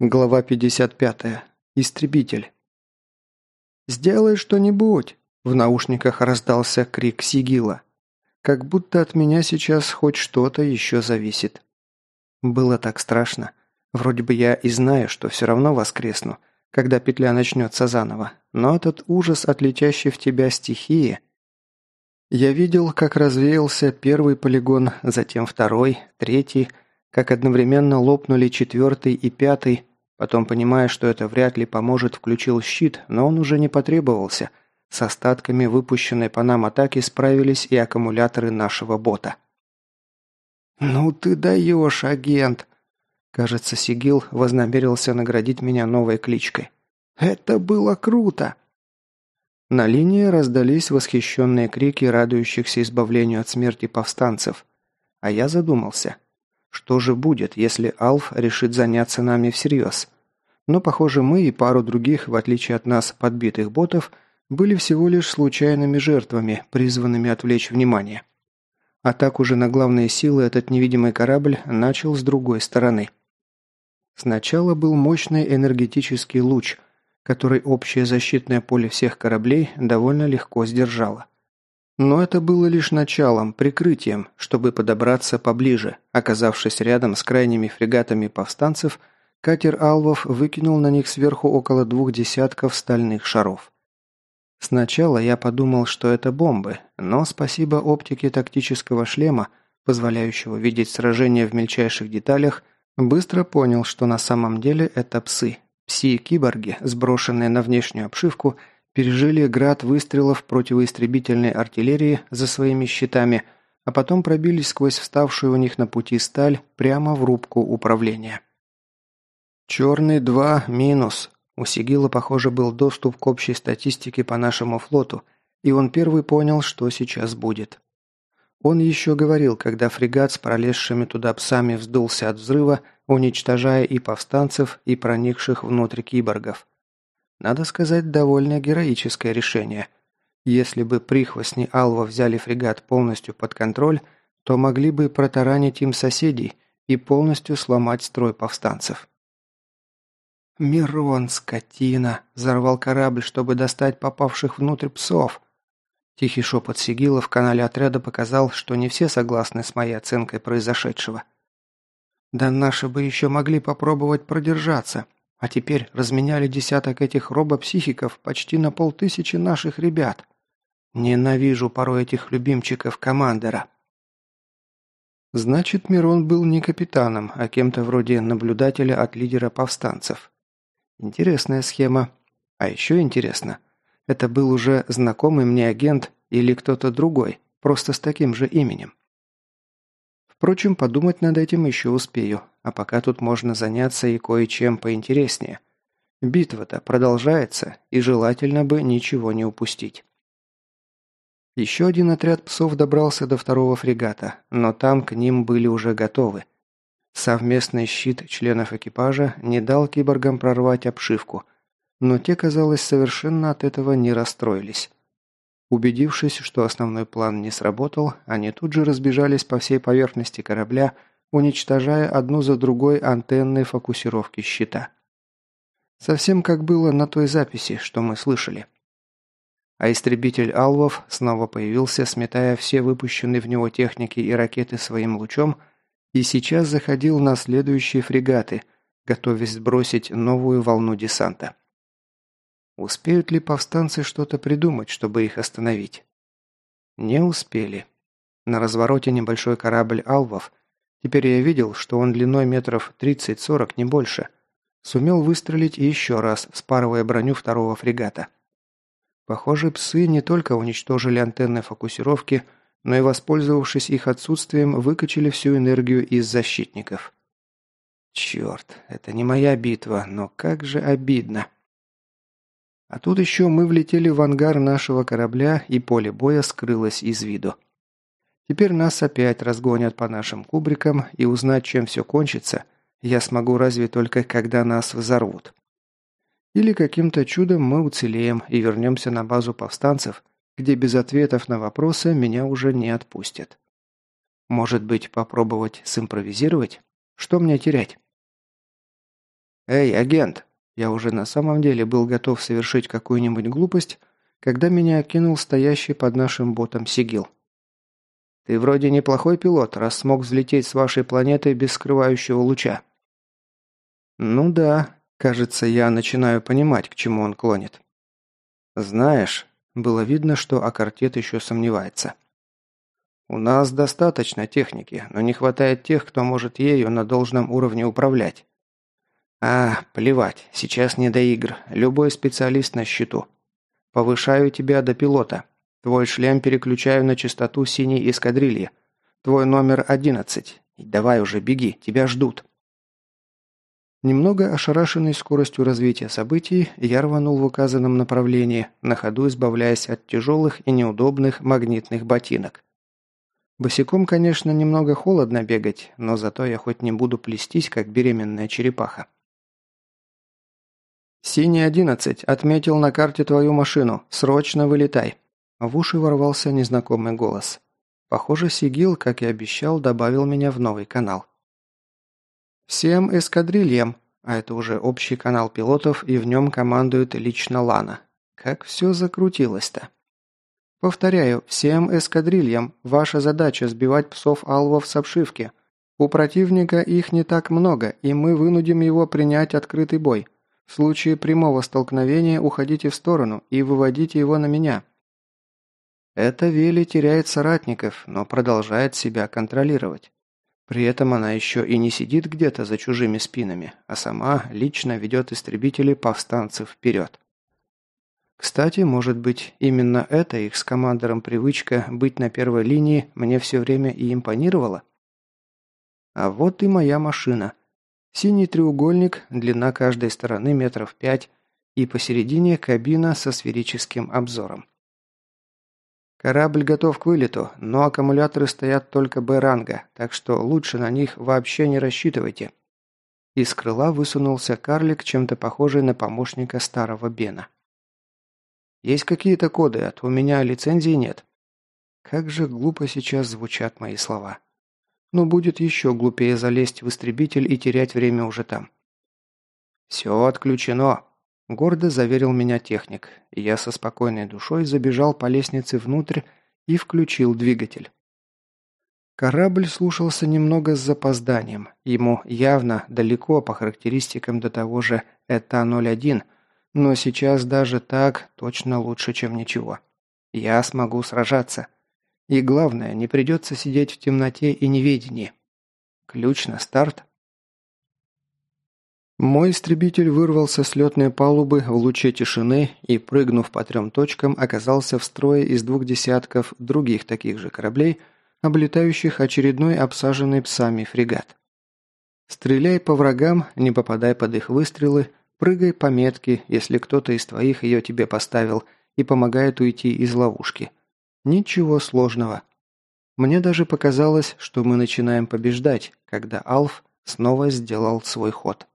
Глава 55. Истребитель. «Сделай что-нибудь!» В наушниках раздался крик Сигила. Как будто от меня сейчас хоть что-то еще зависит. Было так страшно. Вроде бы я и знаю, что все равно воскресну, когда петля начнется заново. Но этот ужас от летящей в тебя стихии... Я видел, как развеялся первый полигон, затем второй, третий, как одновременно лопнули четвертый и пятый, Потом, понимая, что это вряд ли поможет, включил щит, но он уже не потребовался. С остатками выпущенной по нам атаки справились и аккумуляторы нашего бота. «Ну ты даешь, агент!» Кажется, Сигил вознамерился наградить меня новой кличкой. «Это было круто!» На линии раздались восхищенные крики радующихся избавлению от смерти повстанцев. А я задумался – что же будет, если Алф решит заняться нами всерьез? Но, похоже, мы и пару других, в отличие от нас, подбитых ботов, были всего лишь случайными жертвами, призванными отвлечь внимание. Атаку же на главные силы этот невидимый корабль начал с другой стороны. Сначала был мощный энергетический луч, который общее защитное поле всех кораблей довольно легко сдержало. Но это было лишь началом, прикрытием, чтобы подобраться поближе. Оказавшись рядом с крайними фрегатами повстанцев, катер «Алвов» выкинул на них сверху около двух десятков стальных шаров. Сначала я подумал, что это бомбы, но спасибо оптике тактического шлема, позволяющего видеть сражения в мельчайших деталях, быстро понял, что на самом деле это псы. Пси-киборги, сброшенные на внешнюю обшивку – пережили град выстрелов противоистребительной артиллерии за своими щитами, а потом пробились сквозь вставшую у них на пути сталь прямо в рубку управления. «Черный 2 минус». У Сигила, похоже, был доступ к общей статистике по нашему флоту, и он первый понял, что сейчас будет. Он еще говорил, когда фрегат с пролезшими туда псами вздулся от взрыва, уничтожая и повстанцев, и проникших внутрь киборгов. Надо сказать, довольно героическое решение. Если бы прихвостни Алва взяли фрегат полностью под контроль, то могли бы протаранить им соседей и полностью сломать строй повстанцев. «Мирон, скотина!» – взорвал корабль, чтобы достать попавших внутрь псов. Тихий шепот Сигила в канале отряда показал, что не все согласны с моей оценкой произошедшего. «Да наши бы еще могли попробовать продержаться, а теперь разменяли десяток этих робопсихиков почти на полтысячи наших ребят. Ненавижу порой этих любимчиков командера. Значит, Мирон был не капитаном, а кем-то вроде наблюдателя от лидера повстанцев. Интересная схема. А еще интересно, это был уже знакомый мне агент или кто-то другой, просто с таким же именем. Впрочем, подумать над этим еще успею, а пока тут можно заняться и кое-чем поинтереснее. Битва-то продолжается, и желательно бы ничего не упустить. Еще один отряд псов добрался до второго фрегата, но там к ним были уже готовы. Совместный щит членов экипажа не дал киборгам прорвать обшивку, но те, казалось, совершенно от этого не расстроились. Убедившись, что основной план не сработал, они тут же разбежались по всей поверхности корабля, уничтожая одну за другой антенны фокусировки щита. Совсем как было на той записи, что мы слышали. А истребитель Алвов снова появился, сметая все выпущенные в него техники и ракеты своим лучом, и сейчас заходил на следующие фрегаты, готовясь сбросить новую волну десанта. Успеют ли повстанцы что-то придумать, чтобы их остановить? Не успели. На развороте небольшой корабль «Алвов» Теперь я видел, что он длиной метров 30-40, не больше. Сумел выстрелить еще раз, спарывая броню второго фрегата. Похоже, псы не только уничтожили антенны фокусировки, но и, воспользовавшись их отсутствием, выкачали всю энергию из защитников. Черт, это не моя битва, но как же обидно. А тут еще мы влетели в ангар нашего корабля, и поле боя скрылось из виду. Теперь нас опять разгонят по нашим кубрикам, и узнать, чем все кончится, я смогу разве только, когда нас взорвут. Или каким-то чудом мы уцелеем и вернемся на базу повстанцев, где без ответов на вопросы меня уже не отпустят. Может быть, попробовать симпровизировать? Что мне терять? «Эй, агент!» Я уже на самом деле был готов совершить какую-нибудь глупость, когда меня окинул стоящий под нашим ботом Сигил. «Ты вроде неплохой пилот, раз смог взлететь с вашей планеты без скрывающего луча». «Ну да, кажется, я начинаю понимать, к чему он клонит». «Знаешь, было видно, что Акартет еще сомневается». «У нас достаточно техники, но не хватает тех, кто может ею на должном уровне управлять». «А, плевать, сейчас не до игр. Любой специалист на счету. Повышаю тебя до пилота. Твой шлем переключаю на частоту синей эскадрильи. Твой номер одиннадцать. Давай уже, беги, тебя ждут». Немного ошарашенный скоростью развития событий, я рванул в указанном направлении, на ходу избавляясь от тяжелых и неудобных магнитных ботинок. Босиком, конечно, немного холодно бегать, но зато я хоть не буду плестись, как беременная черепаха. «Синий одиннадцать, отметил на карте твою машину. Срочно вылетай!» В уши ворвался незнакомый голос. Похоже, Сигил, как и обещал, добавил меня в новый канал. «Всем эскадрильям!» А это уже общий канал пилотов, и в нем командует лично Лана. Как все закрутилось-то. Повторяю, всем эскадрильям, ваша задача сбивать псов алвов с обшивки. У противника их не так много, и мы вынудим его принять открытый бой. В случае прямого столкновения уходите в сторону и выводите его на меня. Эта Вели теряет соратников, но продолжает себя контролировать. При этом она еще и не сидит где-то за чужими спинами, а сама лично ведет истребители повстанцев вперед. Кстати, может быть, именно это их с командором привычка быть на первой линии мне все время и импонировала? А вот и моя машина. Синий треугольник, длина каждой стороны метров пять, и посередине кабина со сферическим обзором. Корабль готов к вылету, но аккумуляторы стоят только Б-ранга, так что лучше на них вообще не рассчитывайте. Из крыла высунулся карлик, чем-то похожий на помощника старого Бена. Есть какие-то коды, а то у меня лицензии нет. Как же глупо сейчас звучат мои слова. Но будет еще глупее залезть в истребитель и терять время уже там. «Все отключено», – гордо заверил меня техник, я со спокойной душой забежал по лестнице внутрь и включил двигатель. Корабль слушался немного с запозданием. Ему явно далеко по характеристикам до того же ЭТА-01, но сейчас даже так точно лучше, чем ничего. Я смогу сражаться. И главное, не придется сидеть в темноте и неведении. Ключ на старт. Мой истребитель вырвался с летной палубы в луче тишины и, прыгнув по трем точкам, оказался в строе из двух десятков других таких же кораблей, облетающих очередной обсаженный псами фрегат. Стреляй по врагам, не попадай под их выстрелы, Прыгай по метке, если кто-то из твоих ее тебе поставил и помогает уйти из ловушки. Ничего сложного. Мне даже показалось, что мы начинаем побеждать, когда Алф снова сделал свой ход.